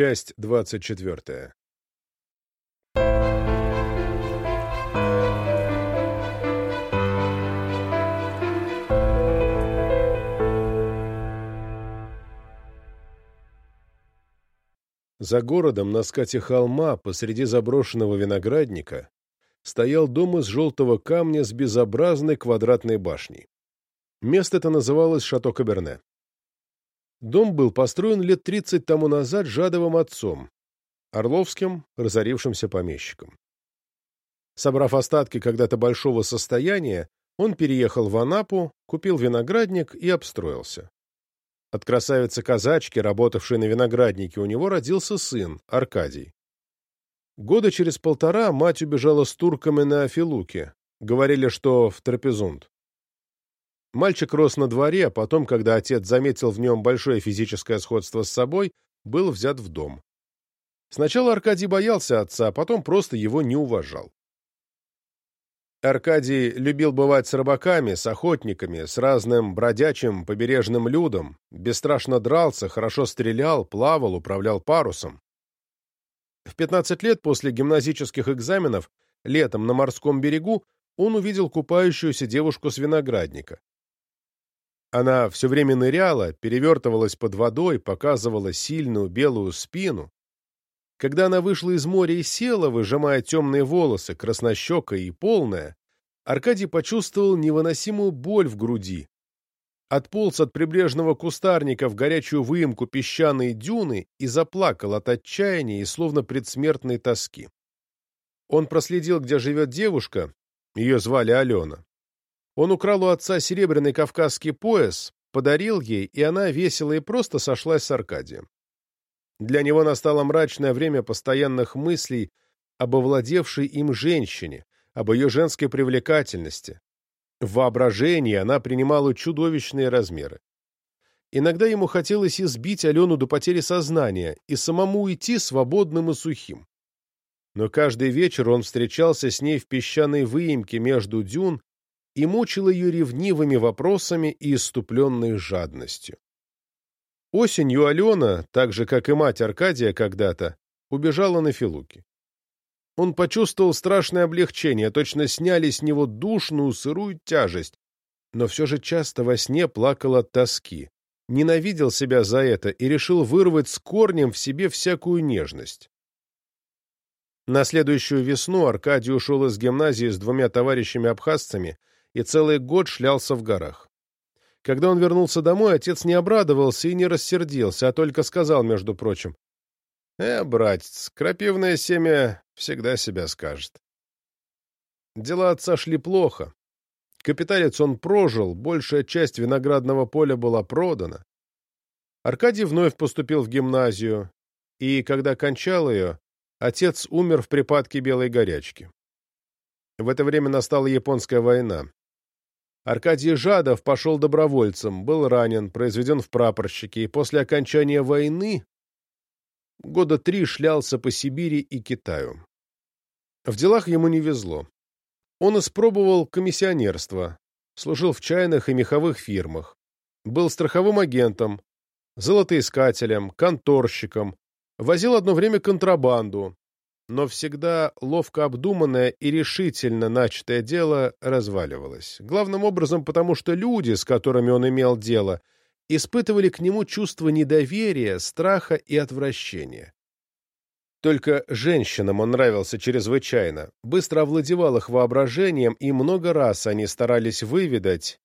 Часть двадцать четвертая. За городом на скате холма посреди заброшенного виноградника стоял дом из желтого камня с безобразной квадратной башней. Место это называлось Шато Каберне. Дом был построен лет тридцать тому назад Жадовым отцом, Орловским, разорившимся помещиком. Собрав остатки когда-то большого состояния, он переехал в Анапу, купил виноградник и обстроился. От красавицы-казачки, работавшей на винограднике, у него родился сын, Аркадий. Года через полтора мать убежала с турками на Афилуке. Говорили, что в Трапезунд. Мальчик рос на дворе, а потом, когда отец заметил в нем большое физическое сходство с собой, был взят в дом. Сначала Аркадий боялся отца, а потом просто его не уважал. Аркадий любил бывать с рыбаками, с охотниками, с разным бродячим побережным людом, бесстрашно дрался, хорошо стрелял, плавал, управлял парусом. В 15 лет после гимназических экзаменов летом на морском берегу он увидел купающуюся девушку с виноградника. Она все время ныряла, перевертывалась под водой, показывала сильную белую спину. Когда она вышла из моря и села, выжимая темные волосы, краснощекая и полная, Аркадий почувствовал невыносимую боль в груди. Отполз от прибрежного кустарника в горячую выемку песчаной дюны и заплакал от отчаяния и словно предсмертной тоски. Он проследил, где живет девушка, ее звали Алена. Он украл у отца серебряный кавказский пояс, подарил ей, и она весело и просто сошлась с Аркадием. Для него настало мрачное время постоянных мыслей об овладевшей им женщине, об ее женской привлекательности. В воображении она принимала чудовищные размеры. Иногда ему хотелось избить Алену до потери сознания и самому уйти свободным и сухим. Но каждый вечер он встречался с ней в песчаной выемке между дюн и мучил ее ревнивыми вопросами и иступленной жадностью. Осенью Алена, так же, как и мать Аркадия когда-то, убежала на Филуки. Он почувствовал страшное облегчение, точно сняли с него душную сырую тяжесть, но все же часто во сне плакал от тоски, ненавидел себя за это и решил вырвать с корнем в себе всякую нежность. На следующую весну Аркадий ушел из гимназии с двумя товарищами-абхазцами и целый год шлялся в горах. Когда он вернулся домой, отец не обрадовался и не рассердился, а только сказал, между прочим, «Э, братец, крапивное семя всегда себя скажет». Дела отца шли плохо. Капиталец он прожил, большая часть виноградного поля была продана. Аркадий вновь поступил в гимназию, и, когда кончал ее, отец умер в припадке белой горячки. В это время настала японская война. Аркадий Жадов пошел добровольцем, был ранен, произведен в прапорщики, и после окончания войны года три шлялся по Сибири и Китаю. В делах ему не везло. Он испробовал комиссионерство, служил в чайных и меховых фирмах, был страховым агентом, золотоискателем, конторщиком, возил одно время контрабанду, но всегда ловко обдуманное и решительно начатое дело разваливалось. Главным образом потому, что люди, с которыми он имел дело, испытывали к нему чувство недоверия, страха и отвращения. Только женщинам он нравился чрезвычайно, быстро овладевал их воображением, и много раз они старались выведать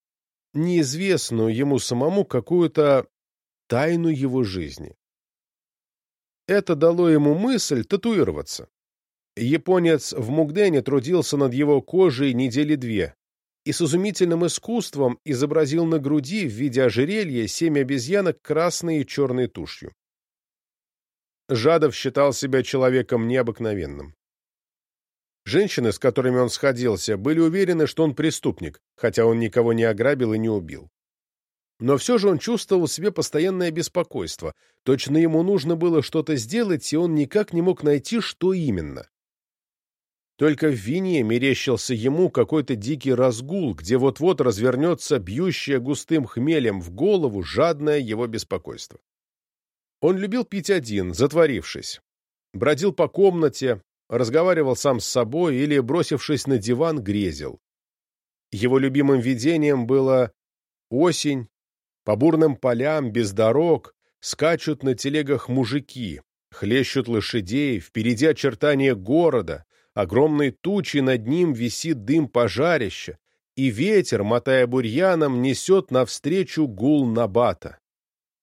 неизвестную ему самому какую-то тайну его жизни. Это дало ему мысль татуироваться. Японец в Мугдене трудился над его кожей недели две и с изумительным искусством изобразил на груди в виде ожерелья семь обезьянок красной и черной тушью. Жадов считал себя человеком необыкновенным. Женщины, с которыми он сходился, были уверены, что он преступник, хотя он никого не ограбил и не убил. Но все же он чувствовал в себе постоянное беспокойство. Точно ему нужно было что-то сделать, и он никак не мог найти, что именно. Только в вине мерещился ему какой-то дикий разгул, где вот-вот развернется бьющее густым хмелем в голову жадное его беспокойство. Он любил пить один, затворившись. Бродил по комнате, разговаривал сам с собой или, бросившись на диван, грезил. Его любимым видением было осень, по бурным полям, без дорог, скачут на телегах мужики, хлещут лошадей, впереди очертания города, огромной тучи над ним висит дым пожарища, и ветер, мотая бурьяном, несет навстречу гул набата.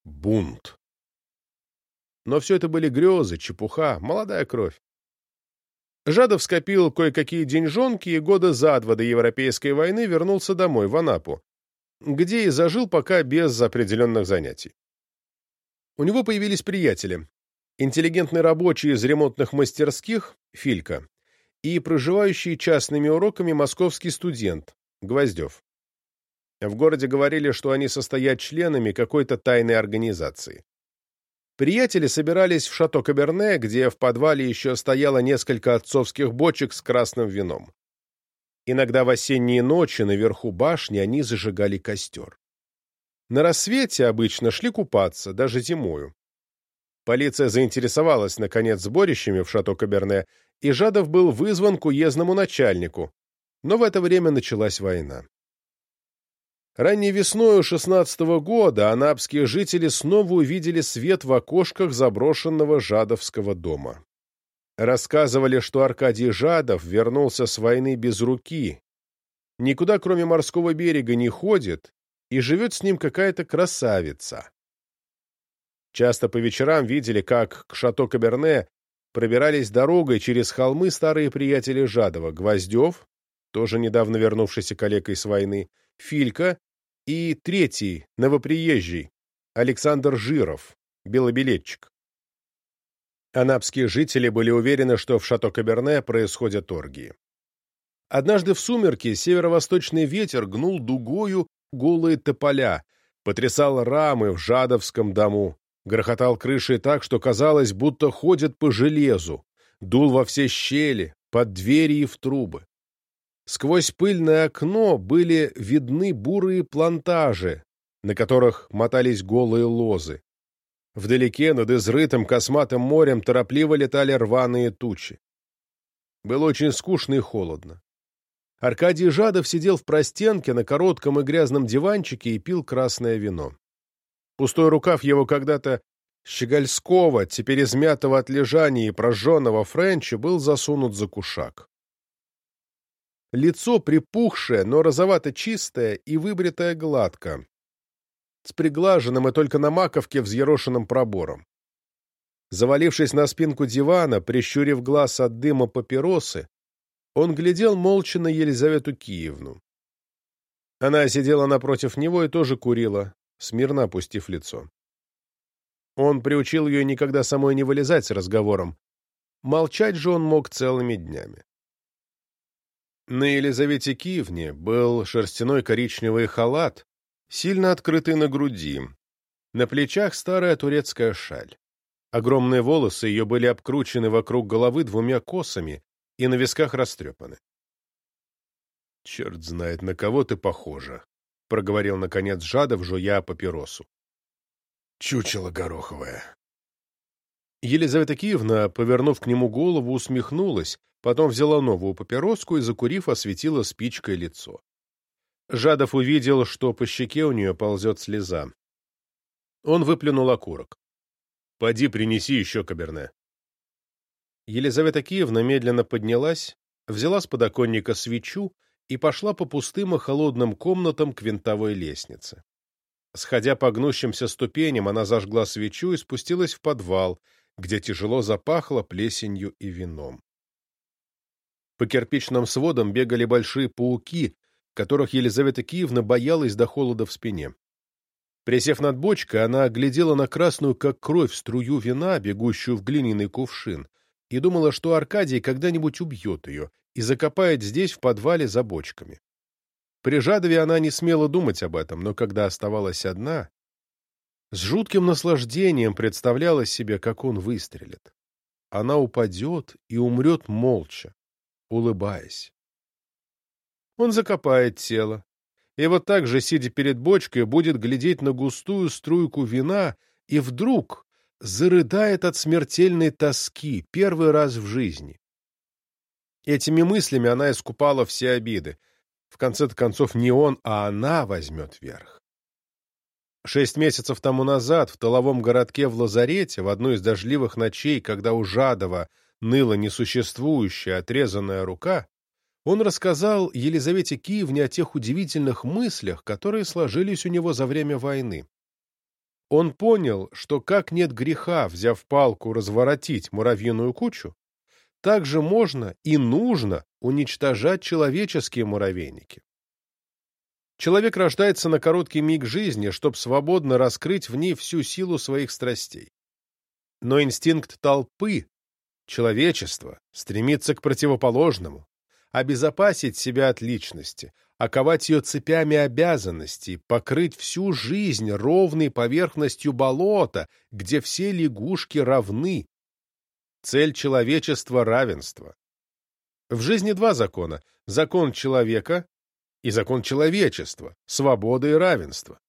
Бунт. Но все это были грезы, чепуха, молодая кровь. Жадов скопил кое-какие деньжонки и года за два до Европейской войны вернулся домой, в Анапу, где и зажил пока без определенных занятий. У него появились приятели, интеллигентный рабочий из ремонтных мастерских, Филька, и проживающий частными уроками московский студент, Гвоздев. В городе говорили, что они состоят членами какой-то тайной организации. Приятели собирались в шато Каберне, где в подвале еще стояло несколько отцовских бочек с красным вином. Иногда в осенние ночи наверху башни они зажигали костер. На рассвете обычно шли купаться, даже зимою. Полиция заинтересовалась, наконец, сборищами в шато Каберне, и Жадов был вызван к уездному начальнику, но в это время началась война. Ранней весною шестнадцатого года анапские жители снова увидели свет в окошках заброшенного Жадовского дома. Рассказывали, что Аркадий Жадов вернулся с войны без руки, никуда кроме морского берега не ходит, и живет с ним какая-то красавица. Часто по вечерам видели, как к шато Каберне пробирались дорогой через холмы старые приятели Жадова, Гвоздев, тоже недавно вернувшийся коллегой с войны, Филька и третий, новоприезжий, Александр Жиров, белобилетчик. Анапские жители были уверены, что в Шато-Каберне происходят оргии. Однажды в сумерки северо-восточный ветер гнул дугою голые тополя, потрясал рамы в Жадовском дому, грохотал крышей так, что казалось, будто ходят по железу, дул во все щели, под двери и в трубы. Сквозь пыльное окно были видны бурые плантажи, на которых мотались голые лозы. Вдалеке над изрытым косматым морем торопливо летали рваные тучи. Было очень скучно и холодно. Аркадий Жадов сидел в простенке на коротком и грязном диванчике и пил красное вино. Пустой рукав его когда-то щегольского, теперь измятого от лежания и прожженного френча, был засунут за кушак. Лицо припухшее, но розовато-чистое и выбритое гладко, с приглаженным и только на маковке взъерошенным пробором. Завалившись на спинку дивана, прищурив глаз от дыма папиросы, он глядел молча на Елизавету Киевну. Она сидела напротив него и тоже курила, смирно опустив лицо. Он приучил ее никогда самой не вылезать с разговором. Молчать же он мог целыми днями. На Елизавете Киевне был шерстяной коричневый халат, сильно открытый на груди. На плечах старая турецкая шаль. Огромные волосы ее были обкручены вокруг головы двумя косами и на висках растрепаны. «Черт знает, на кого ты похожа», — проговорил, наконец, Жадов, жуя папиросу. «Чучело гороховое». Елизавета Киевна, повернув к нему голову, усмехнулась, Потом взяла новую папироску и, закурив, осветила спичкой лицо. Жадов увидел, что по щеке у нее ползет слеза. Он выплюнул окурок. «Поди, принеси еще каберне». Елизавета Киевна медленно поднялась, взяла с подоконника свечу и пошла по пустым и холодным комнатам к винтовой лестнице. Сходя по гнущимся ступеням, она зажгла свечу и спустилась в подвал, где тяжело запахло плесенью и вином. По кирпичным сводам бегали большие пауки, которых Елизавета Киевна боялась до холода в спине. Присев над бочкой, она глядела на красную, как кровь, струю вина, бегущую в глиняный кувшин, и думала, что Аркадий когда-нибудь убьет ее и закопает здесь, в подвале, за бочками. При Жадове она не смела думать об этом, но когда оставалась одна, с жутким наслаждением представляла себе, как он выстрелит. Она упадет и умрет молча, улыбаясь. Он закопает тело, и вот так же, сидя перед бочкой, будет глядеть на густую струйку вина, и вдруг, зарыдает от смертельной тоски первый раз в жизни. Этими мыслями она искупала все обиды. В конце концов, не он, а она возьмет верх. Шесть месяцев тому назад в тыловом городке в Лазарете, в одну из дождливых ночей, когда у Жадова ныла несуществующая отрезанная рука, он рассказал Елизавете Киевне о тех удивительных мыслях, которые сложились у него за время войны. Он понял, что как нет греха, взяв палку, разворотить муравьиную кучу, так же можно и нужно уничтожать человеческие муравейники. Человек рождается на короткий миг жизни, чтобы свободно раскрыть в ней всю силу своих страстей. Но инстинкт толпы, человечества, стремится к противоположному, обезопасить себя от личности, оковать ее цепями обязанностей, покрыть всю жизнь ровной поверхностью болота, где все лягушки равны. Цель человечества — равенство. В жизни два закона — закон человека и закон человечества, свобода и равенство.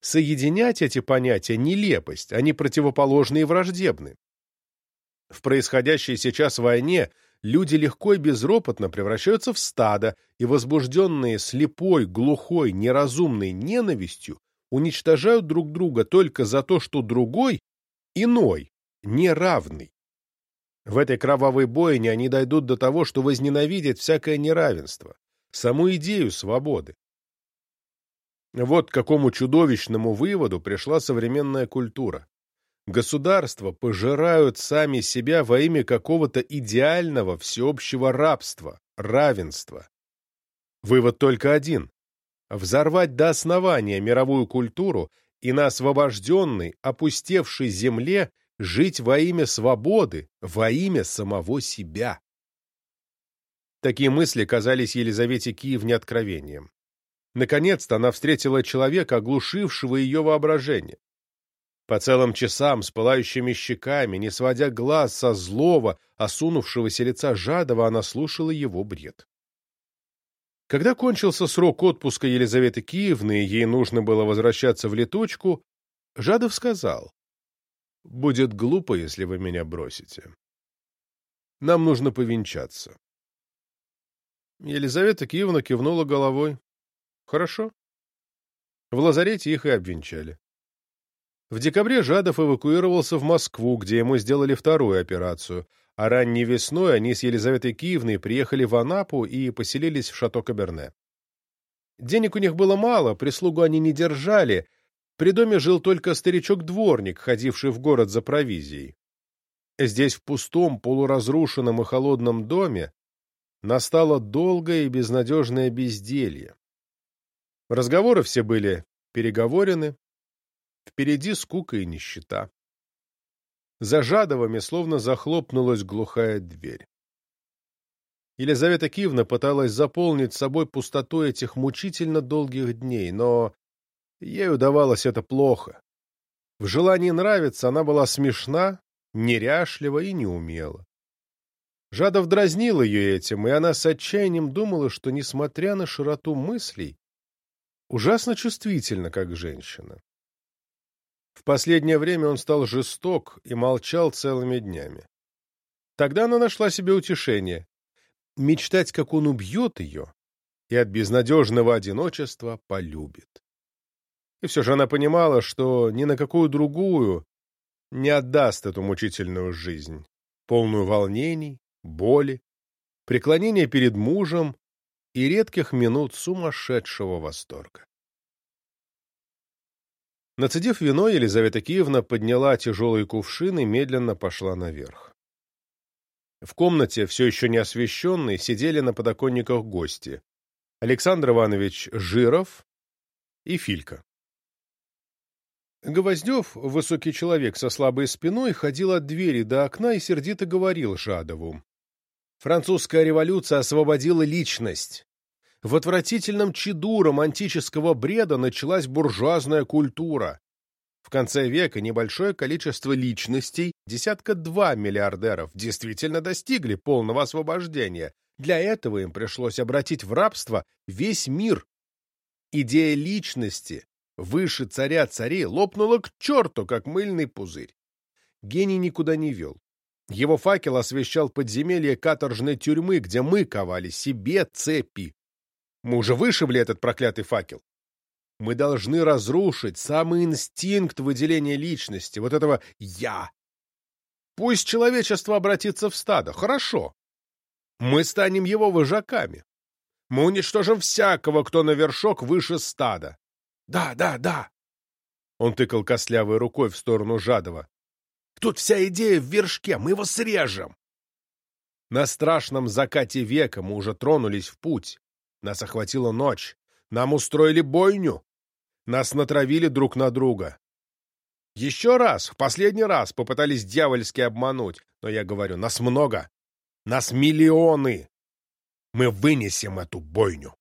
Соединять эти понятия — нелепость, они противоположны и враждебны. В происходящей сейчас войне люди легко и безропотно превращаются в стадо, и возбужденные слепой, глухой, неразумной ненавистью уничтожают друг друга только за то, что другой, иной, неравный. В этой кровавой бойне они дойдут до того, что возненавидят всякое неравенство, саму идею свободы. Вот к какому чудовищному выводу пришла современная культура. Государства пожирают сами себя во имя какого-то идеального всеобщего рабства, равенства. Вывод только один. Взорвать до основания мировую культуру и на освобожденной, опустевшей земле жить во имя свободы, во имя самого себя. Такие мысли казались Елизавете Киевне откровением. Наконец-то она встретила человека, оглушившего ее воображение. По целым часам с пылающими щеками, не сводя глаз со злого, осунувшегося лица Жадова, она слушала его бред. Когда кончился срок отпуска Елизаветы Киевны, и ей нужно было возвращаться в летучку, Жадов сказал, «Будет глупо, если вы меня бросите. Нам нужно повенчаться». Елизавета Киевна кивнула головой. «Хорошо». В лазарете их и обвенчали. В декабре Жадов эвакуировался в Москву, где ему сделали вторую операцию, а ранней весной они с Елизаветой Киевной приехали в Анапу и поселились в Шато-Каберне. Денег у них было мало, прислугу они не держали, при доме жил только старичок-дворник, ходивший в город за провизией. Здесь, в пустом, полуразрушенном и холодном доме, настало долгое и безнадежное безделье. Разговоры все были переговорены, Впереди скука и нищета. За Жадовыми словно захлопнулась глухая дверь. Елизавета Киевна пыталась заполнить собой пустоту этих мучительно долгих дней, но ей удавалось это плохо. В желании нравиться она была смешна, неряшлива и неумела. Жадов дразнил ее этим, и она с отчаянием думала, что, несмотря на широту мыслей, ужасно чувствительна, как женщина. В последнее время он стал жесток и молчал целыми днями. Тогда она нашла себе утешение — мечтать, как он убьет ее, и от безнадежного одиночества полюбит. И все же она понимала, что ни на какую другую не отдаст эту мучительную жизнь, полную волнений, боли, преклонения перед мужем и редких минут сумасшедшего восторга. Нацедив вино, Елизавета Киевна подняла тяжелый кувшин и медленно пошла наверх. В комнате, все еще не освещенной, сидели на подоконниках гости. Александр Иванович Жиров и Филька. Гвоздев, высокий человек со слабой спиной, ходил от двери до окна и сердито говорил Жадову. «Французская революция освободила личность. В отвратительном чаду романтического бреда началась буржуазная культура. В конце века небольшое количество личностей, десятка-два миллиардеров, действительно достигли полного освобождения. Для этого им пришлось обратить в рабство весь мир. Идея личности выше царя царей лопнула к черту, как мыльный пузырь. гений никуда не вел. Его факел освещал подземелье каторжной тюрьмы, где мы ковали себе цепи. Мы уже вышибли этот проклятый факел. Мы должны разрушить самый инстинкт выделения личности, вот этого «я». Пусть человечество обратится в стадо, хорошо. Мы станем его вожаками. Мы уничтожим всякого, кто на вершок выше стада. Да, да, да. Он тыкал костлявой рукой в сторону Жадова. Тут вся идея в вершке, мы его срежем. На страшном закате века мы уже тронулись в путь. Нас охватила ночь. Нам устроили бойню. Нас натравили друг на друга. Еще раз, в последний раз попытались дьявольски обмануть. Но я говорю, нас много. Нас миллионы. Мы вынесем эту бойню.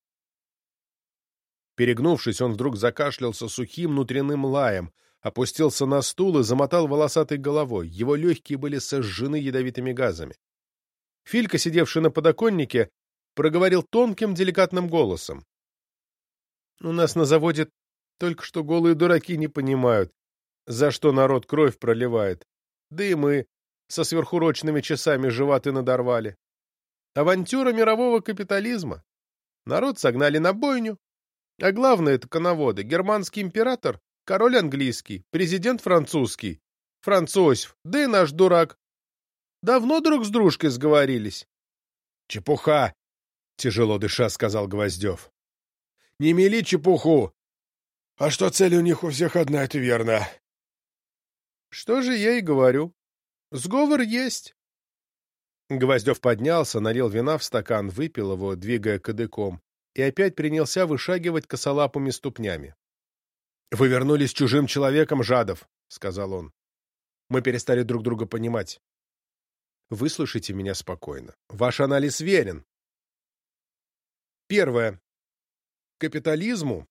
Перегнувшись, он вдруг закашлялся сухим внутренним лаем, опустился на стул и замотал волосатой головой. Его легкие были сожжены ядовитыми газами. Филька, сидевший на подоконнике, проговорил тонким, деликатным голосом. «У нас на заводе только что голые дураки не понимают, за что народ кровь проливает. Да и мы со сверхурочными часами животы надорвали. Авантюра мирового капитализма. Народ согнали на бойню, а главное — это коноводы. Германский император, король английский, президент французский, Францосьев, да и наш дурак. Давно друг с дружкой сговорились. — Чепуха! — тяжело дыша сказал Гвоздев. — Не мели чепуху! А что цель у них у всех одна, это верно. — Что же я и говорю. Сговор есть. Гвоздев поднялся, налил вина в стакан, выпил его, двигая кадыком и опять принялся вышагивать косолапыми ступнями. — Вы вернулись чужим человеком, Жадов, — сказал он. Мы перестали друг друга понимать. Выслушайте меня спокойно. Ваш анализ верен. Первое. Капитализму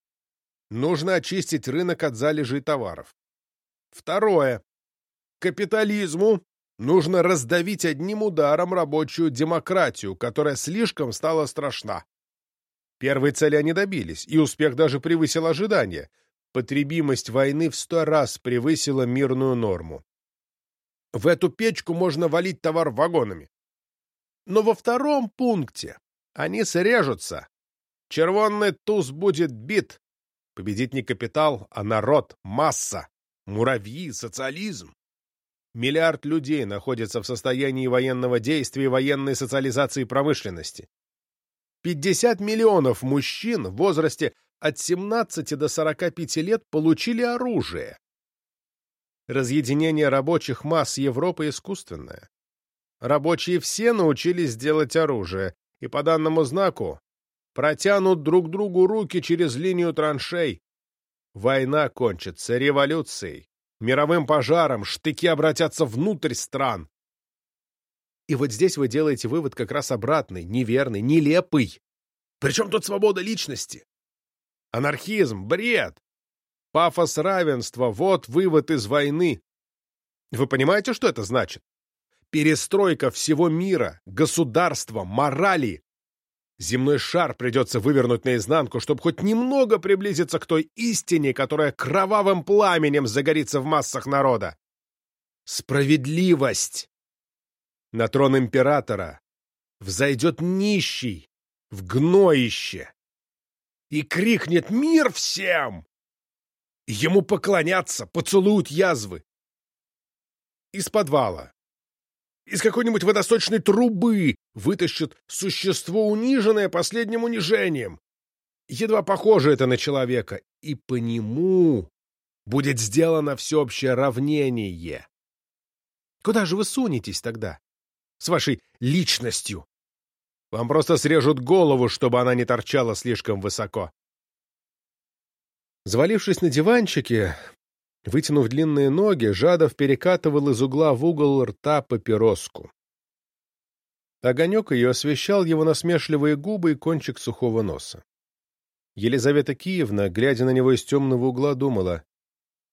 нужно очистить рынок от залежей товаров. Второе. Капитализму нужно раздавить одним ударом рабочую демократию, которая слишком стала страшна. Первой цели они добились, и успех даже превысил ожидания. Потребимость войны в сто раз превысила мирную норму. В эту печку можно валить товар вагонами. Но во втором пункте они срежутся. Червонный туз будет бит. Победит не капитал, а народ, масса, муравьи, социализм. Миллиард людей находится в состоянии военного действия и военной социализации промышленности. 50 миллионов мужчин в возрасте от 17 до 45 лет получили оружие. Разъединение рабочих масс Европы искусственное. Рабочие все научились делать оружие, и по данному знаку протянут друг другу руки через линию траншей. Война кончится революцией, мировым пожаром, штыки обратятся внутрь стран. И вот здесь вы делаете вывод как раз обратный, неверный, нелепый. Причем тут свобода личности? Анархизм, бред. Пафос равенства — вот вывод из войны. Вы понимаете, что это значит? Перестройка всего мира, государства, морали. Земной шар придется вывернуть наизнанку, чтобы хоть немного приблизиться к той истине, которая кровавым пламенем загорится в массах народа. Справедливость! На трон императора взойдет нищий в гноище и крикнет «Мир всем!» Ему поклонятся, поцелуют язвы. Из подвала, из какой-нибудь водосточной трубы вытащат существо, униженное последним унижением. Едва похоже это на человека, и по нему будет сделано всеобщее равнение. Куда же вы сунетесь тогда? с вашей личностью. Вам просто срежут голову, чтобы она не торчала слишком высоко. Завалившись на диванчике, вытянув длинные ноги, Жадов перекатывал из угла в угол рта папироску. Огонек ее освещал его насмешливые губы и кончик сухого носа. Елизавета Киевна, глядя на него из темного угла, думала,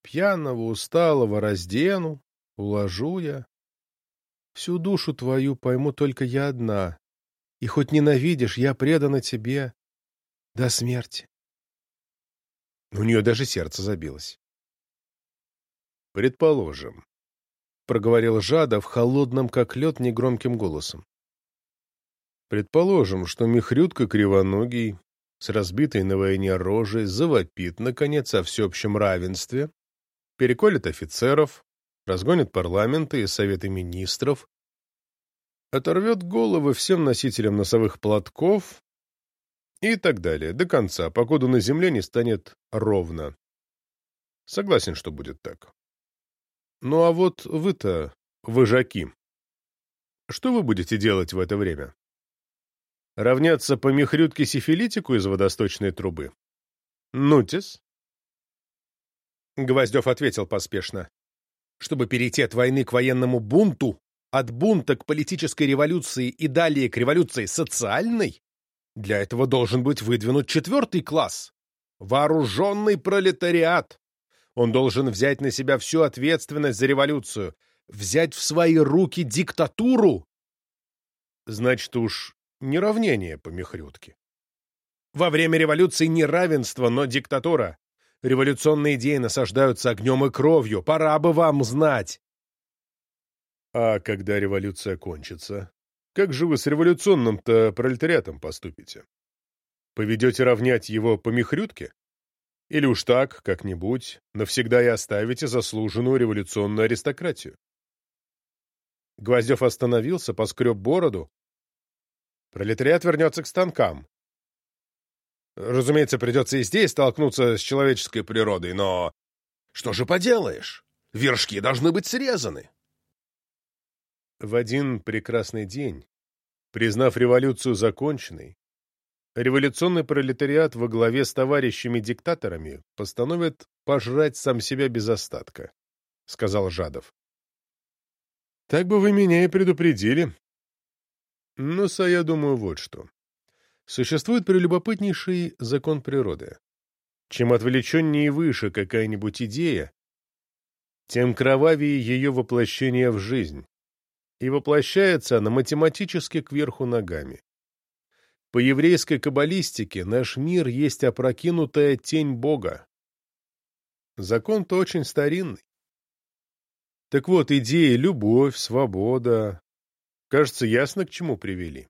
«Пьяного, усталого раздену, уложу я, Всю душу твою пойму только я одна, и хоть ненавидишь, я предана тебе до смерти. У нее даже сердце забилось. Предположим. — проговорил Жадов холодным, как лед, негромким голосом. «Предположим, что Михрютка кривоногий, с разбитой на войне рожей, завопит, наконец, о всеобщем равенстве, переколет офицеров, разгонит парламенты и советы министров, оторвет головы всем носителям носовых платков и так далее, до конца, покуда на земле не станет ровно. Согласен, что будет так. Ну а вот вы-то, выжаки, что вы будете делать в это время? Равняться по мехрютке-сифилитику из водосточной трубы? Нутис? Гвоздев ответил поспешно. Чтобы перейти от войны к военному бунту, от бунта к политической революции и далее к революции социальной, для этого должен быть выдвинут четвертый класс — вооруженный пролетариат. Он должен взять на себя всю ответственность за революцию, взять в свои руки диктатуру. Значит уж не равнение по Мехрютке. Во время революции не равенство, но диктатура. Революционные идеи насаждаются огнем и кровью. Пора бы вам знать. А когда революция кончится, как же вы с революционным-то пролетариатом поступите? Поведете равнять его по Мехрютке? Или уж так, как-нибудь, навсегда и оставите заслуженную революционную аристократию? Гвоздев остановился, поскреб бороду. Пролетариат вернется к станкам. Разумеется, придется и здесь столкнуться с человеческой природой, но... Что же поделаешь? Вершки должны быть срезаны. В один прекрасный день, признав революцию законченной, революционный пролетариат во главе с товарищами-диктаторами постановит пожрать сам себя без остатка, — сказал Жадов. — Так бы вы меня и предупредили. Ну, са, я думаю, вот что. Существует прелюбопытнейший закон природы. Чем отвлеченнее и выше какая-нибудь идея, тем кровавее ее воплощение в жизнь. И воплощается она математически кверху ногами. По еврейской каббалистике наш мир есть опрокинутая тень Бога. Закон-то очень старинный. Так вот, идеи любовь, свобода, кажется, ясно к чему привели.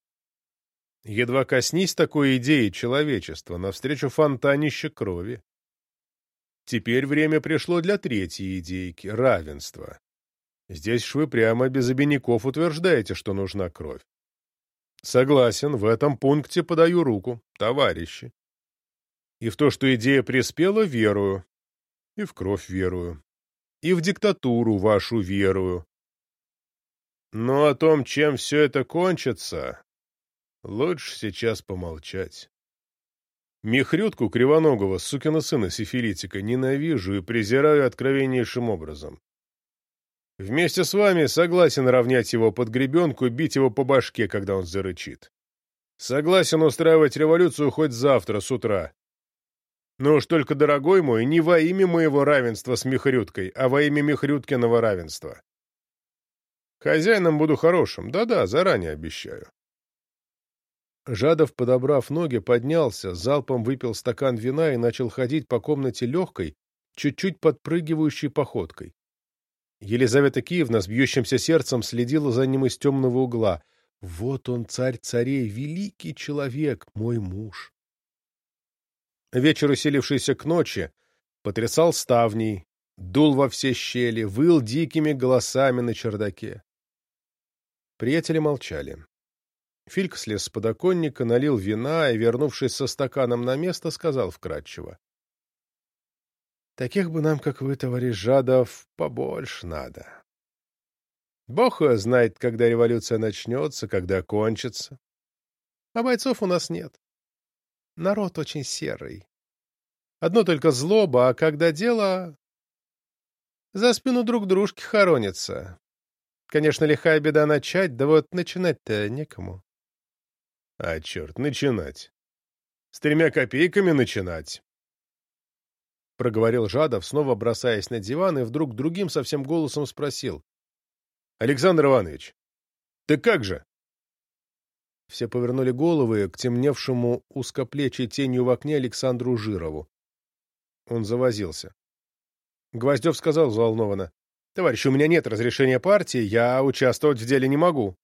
Едва коснись такой идеи человечества, навстречу фонтанище крови. Теперь время пришло для третьей идейки — равенства. Здесь ж вы прямо без обиняков утверждаете, что нужна кровь. Согласен, в этом пункте подаю руку, товарищи. И в то, что идея приспела, верую. И в кровь верую. И в диктатуру вашу верую. Но о том, чем все это кончится, Лучше сейчас помолчать. Михрютку Кривоногого, сукина сына сифилитика, ненавижу и презираю откровеннейшим образом. Вместе с вами согласен равнять его под гребенку и бить его по башке, когда он зарычит. Согласен устраивать революцию хоть завтра с утра. Но уж только, дорогой мой, не во имя моего равенства с Михрюткой, а во имя Михрюткиного равенства. Хозяином буду хорошим, да-да, заранее обещаю. Жадов, подобрав ноги, поднялся, залпом выпил стакан вина и начал ходить по комнате легкой, чуть-чуть подпрыгивающей походкой. Елизавета Киевна с бьющимся сердцем следила за ним из темного угла. «Вот он, царь царей, великий человек, мой муж!» Вечер, усилившийся к ночи, потрясал ставней, дул во все щели, выл дикими голосами на чердаке. Приятели молчали. Фильк слез с подоконника, налил вина и, вернувшись со стаканом на место, сказал вкратчиво. — Таких бы нам, как вы, товарищ Жадов, побольше надо. Бог знает, когда революция начнется, когда кончится. А бойцов у нас нет. Народ очень серый. Одно только злоба, а когда дело... За спину друг дружки хоронится. Конечно, лихая беда начать, да вот начинать-то некому. А, черт, начинать. С тремя копейками начинать. Проговорил Жадов, снова бросаясь на диван, и вдруг другим совсем голосом спросил. — Александр Иванович, ты как же? Все повернули головы к темневшему узкоплечей тенью в окне Александру Жирову. Он завозился. Гвоздев сказал взволнованно. Товарищ, у меня нет разрешения партии, я участвовать в деле не могу.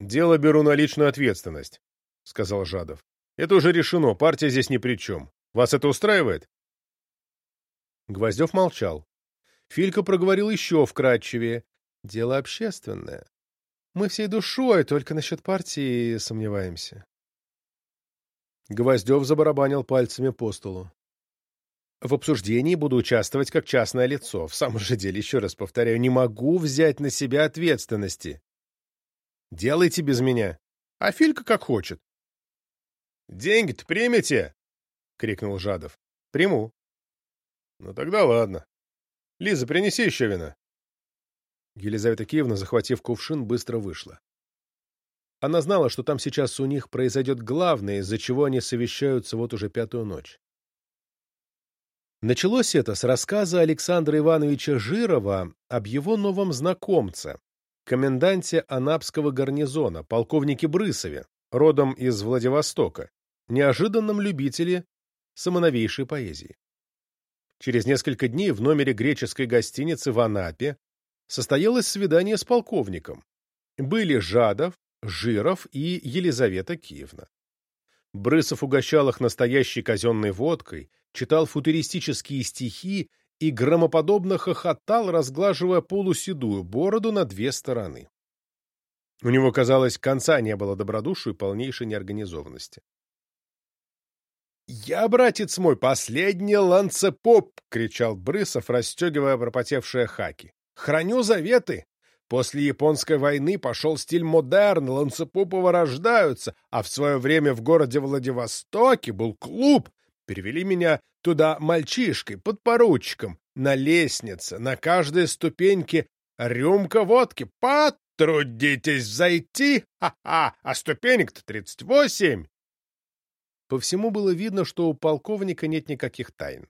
Дело беру на личную ответственность, сказал Жадов. Это уже решено, партия здесь ни при чем. Вас это устраивает? Гвоздев молчал. Филька проговорил еще вкратчивее. Дело общественное. Мы всей душой, только насчет партии сомневаемся. Гвоздев забарабанил пальцами по столу. В обсуждении буду участвовать как частное лицо. В самом же деле, еще раз повторяю, не могу взять на себя ответственности. Делайте без меня. А Филька как хочет. «Деньги-то примете?» — крикнул Жадов. «Приму». «Ну тогда ладно. Лиза, принеси еще вина». Елизавета Киевна, захватив кувшин, быстро вышла. Она знала, что там сейчас у них произойдет главное, из-за чего они совещаются вот уже пятую ночь. Началось это с рассказа Александра Ивановича Жирова об его новом знакомце, коменданте Анапского гарнизона, полковнике Брысове, родом из Владивостока, неожиданном любителе самоновейшей поэзии. Через несколько дней в номере греческой гостиницы в Анапе состоялось свидание с полковником. Были Жадов, Жиров и Елизавета Киевна. Брысов угощал их настоящей казенной водкой, читал футуристические стихи и громоподобно хохотал, разглаживая полуседую бороду на две стороны. У него, казалось, конца не было добродушию и полнейшей неорганизованности. «Я, братец мой, последний ланцепоп!» — кричал Брысов, расстегивая пропотевшие хаки. «Храню заветы! После японской войны пошел стиль модерн, ланцепопы рождаются, а в свое время в городе Владивостоке был клуб. Перевели меня туда мальчишкой, подпоручиком, на лестнице, на каждой ступеньке рюмка водки. Потрудитесь зайти, ха-ха, а ступенек-то тридцать восемь. По всему было видно, что у полковника нет никаких тайн.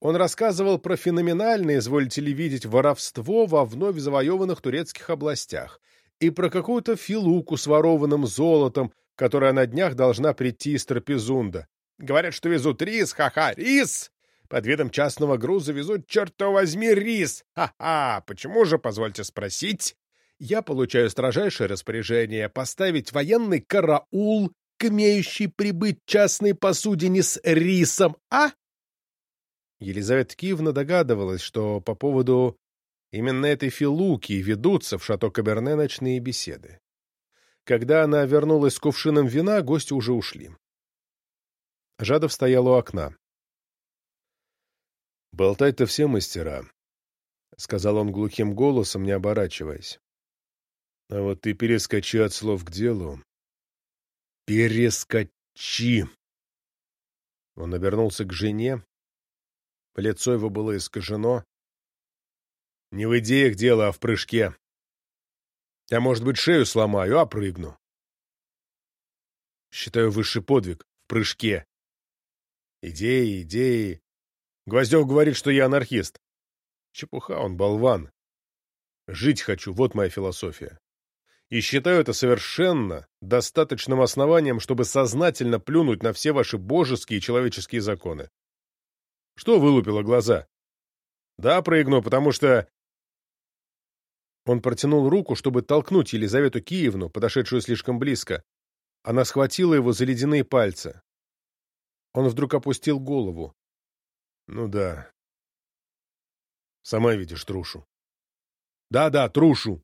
Он рассказывал про феноменальное, извольте ли видеть, воровство во вновь завоеванных турецких областях и про какую-то филуку с ворованным золотом, которая на днях должна прийти из Трапезунда. Говорят, что везут рис, ха-ха, рис! Под видом частного груза везут, черт возьми, рис! Ха-ха! Почему же, позвольте спросить? Я получаю строжайшее распоряжение поставить военный караул к имеющей прибыть частной посудине с рисом, а? Елизавета Киевна догадывалась, что по поводу именно этой филуки ведутся в шато Каберне ночные беседы. Когда она вернулась с кувшином вина, гости уже ушли. Жадов стоял у окна. «Болтать-то все мастера», — сказал он глухим голосом, не оборачиваясь. «А вот ты перескочи от слов к делу. Перескочи!» Он обернулся к жене, Лицо его было искажено. Не в идеях дело, а в прыжке. Я, может быть, шею сломаю, а прыгну. Считаю высший подвиг в прыжке. Идеи, идеи. Гвоздев говорит, что я анархист. Чепуха, он болван. Жить хочу, вот моя философия. И считаю это совершенно достаточным основанием, чтобы сознательно плюнуть на все ваши божеские и человеческие законы. Что вылупило глаза? Да, прыгну, потому что... Он протянул руку, чтобы толкнуть Елизавету Киевну, подошедшую слишком близко. Она схватила его за ледяные пальцы. Он вдруг опустил голову. Ну да. Сама видишь трушу. Да-да, трушу.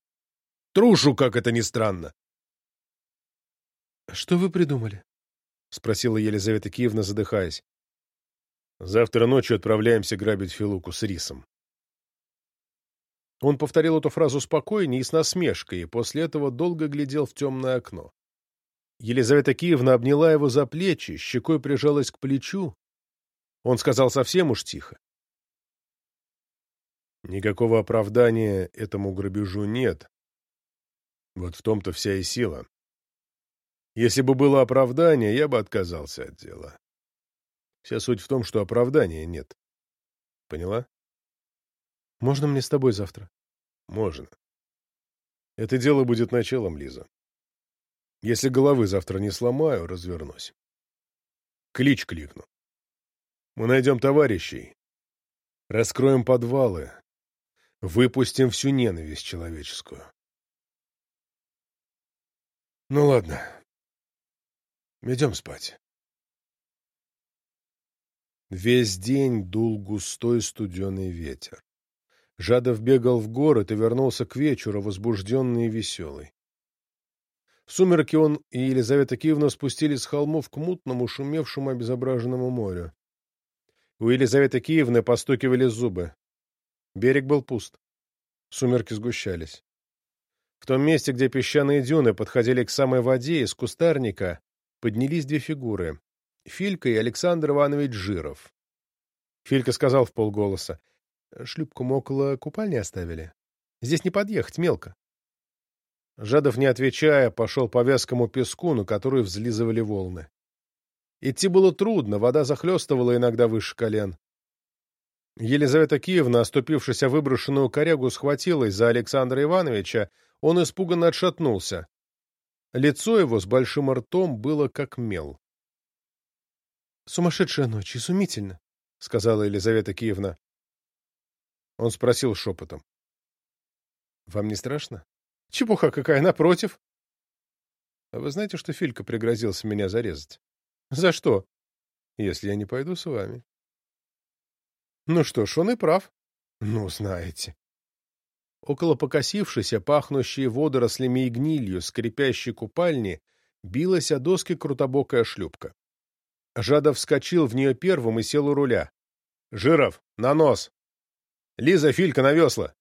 Трушу, как это ни странно. Что вы придумали? Спросила Елизавета Киевна, задыхаясь. Завтра ночью отправляемся грабить Филуку с рисом. Он повторил эту фразу спокойнее и с насмешкой, и после этого долго глядел в темное окно. Елизавета Киевна обняла его за плечи, щекой прижалась к плечу. Он сказал совсем уж тихо. Никакого оправдания этому грабежу нет. Вот в том-то вся и сила. Если бы было оправдание, я бы отказался от дела. Вся суть в том, что оправдания нет. Поняла? Можно мне с тобой завтра? Можно. Это дело будет началом, Лиза. Если головы завтра не сломаю, развернусь. Клич кликну. Мы найдем товарищей. Раскроем подвалы. выпустим всю ненависть человеческую. Ну ладно, идем спать. Весь день дул густой студеный ветер. Жадов бегал в город и вернулся к вечеру, возбужденный и веселый. В сумерки он и Елизавета Киевна спустились с холмов к мутному, шумевшему, обезображенному морю. У Елизаветы Киевны постукивали зубы. Берег был пуст. Сумерки сгущались. В том месте, где песчаные дюны подходили к самой воде, из кустарника поднялись две фигуры — Филька и Александр Иванович Жиров. Филька сказал в полголоса. — Шлюпку мы около купальни оставили. Здесь не подъехать, мелко. Жадов, не отвечая, пошел по вязкому песку, на который взлизывали волны. Идти было трудно, вода захлестывала иногда выше колен. Елизавета Киевна, оступившись о выброшенную корягу, схватилась за Александра Ивановича, он испуганно отшатнулся. Лицо его с большим ртом было как мел. — Сумасшедшая ночь, изумительно, — сказала Елизавета Киевна. Он спросил шепотом. — Вам не страшно? — Чепуха какая, напротив. — А вы знаете, что Филька пригрозился меня зарезать? — За что? — Если я не пойду с вами. Ну что ж, он и прав. Ну, знаете. Около покосившейся, пахнущей водорослями и гнилью, скрипящей купальни, билась о доски крутобокая шлюпка. Жадов вскочил в нее первым и сел у руля. «Жиров, на нос! Лиза, Филька, на весла!»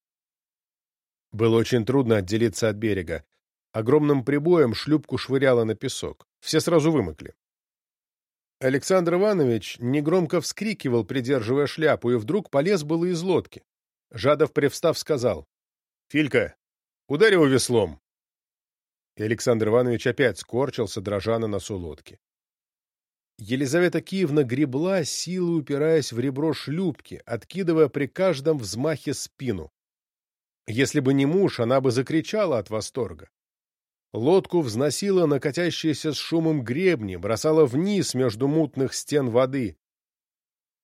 Было очень трудно отделиться от берега. Огромным прибоем шлюпку швыряло на песок. Все сразу вымокли. Александр Иванович негромко вскрикивал, придерживая шляпу, и вдруг полез было из лодки. Жадов, привстав, сказал. — Филька, ударь его веслом. И Александр Иванович опять скорчился, дрожа на носу лодки. Елизавета Киевна гребла, силой упираясь в ребро шлюпки, откидывая при каждом взмахе спину. Если бы не муж, она бы закричала от восторга. Лодку взносило на катящиеся с шумом гребни, бросало вниз между мутных стен воды.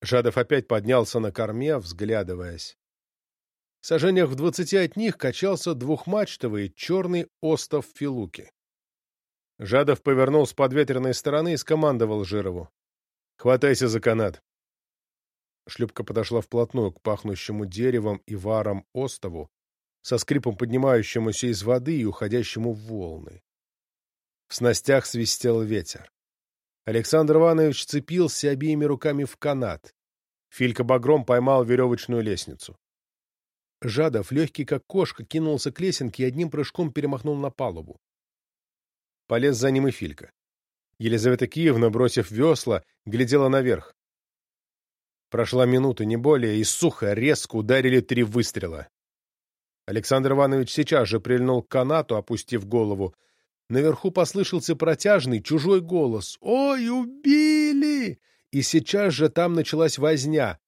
Жадов опять поднялся на корме, взглядываясь. В сажениях в двадцати от них качался двухмачтовый черный остов Филуки. Жадов повернул с подветренной стороны и скомандовал Жирову. «Хватайся за канат». Шлюпка подошла вплотную к пахнущему деревом и варом остову, со скрипом поднимающемуся из воды и уходящему в волны. В снастях свистел ветер. Александр Иванович цепился обеими руками в канат. Филька багром поймал веревочную лестницу. Жадов, легкий как кошка, кинулся к лесенке и одним прыжком перемахнул на палубу. Полез за ним и Филька. Елизавета Киевна, бросив весла, глядела наверх. Прошла минута, не более, и сухо, резко ударили три выстрела. Александр Иванович сейчас же прильнул к канату, опустив голову. Наверху послышался протяжный чужой голос. «Ой, убили!» И сейчас же там началась возня.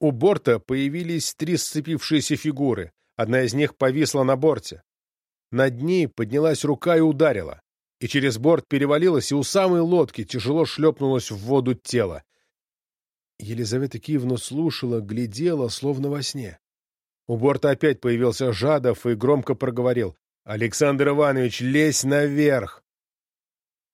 У борта появились три сцепившиеся фигуры. Одна из них повисла на борте. Над ней поднялась рука и ударила. И через борт перевалилась, и у самой лодки тяжело шлепнулось в воду тело. Елизавета Киевна слушала, глядела, словно во сне. У борта опять появился Жадов и громко проговорил. «Александр Иванович, лезь наверх!»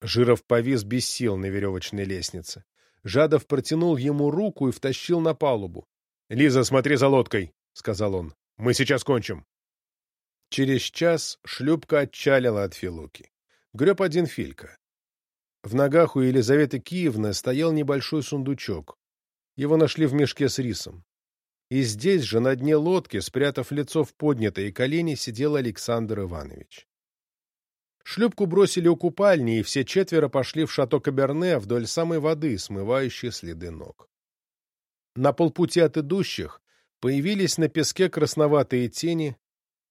Жиров повис без сил на веревочной лестнице. Жадов протянул ему руку и втащил на палубу. «Лиза, смотри за лодкой!» — сказал он. «Мы сейчас кончим!» Через час шлюпка отчалила от Филуки. Греб один Филька. В ногах у Елизаветы Киевны стоял небольшой сундучок. Его нашли в мешке с рисом. И здесь же, на дне лодки, спрятав лицо в поднятые колени, сидел Александр Иванович. Шлюпку бросили у купальни, и все четверо пошли в шато Каберне вдоль самой воды, смывающей следы ног. На полпути от идущих появились на песке красноватые тени,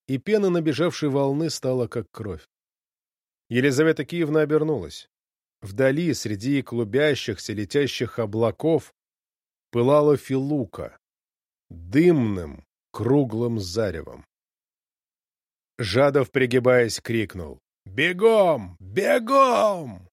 и пена набежавшей волны стала как кровь. Елизавета Киевна обернулась. Вдали, среди клубящихся, летящих облаков, пылала Филука, дымным, круглым заревом. Жадов, пригибаясь, крикнул «Бегом! Бегом!»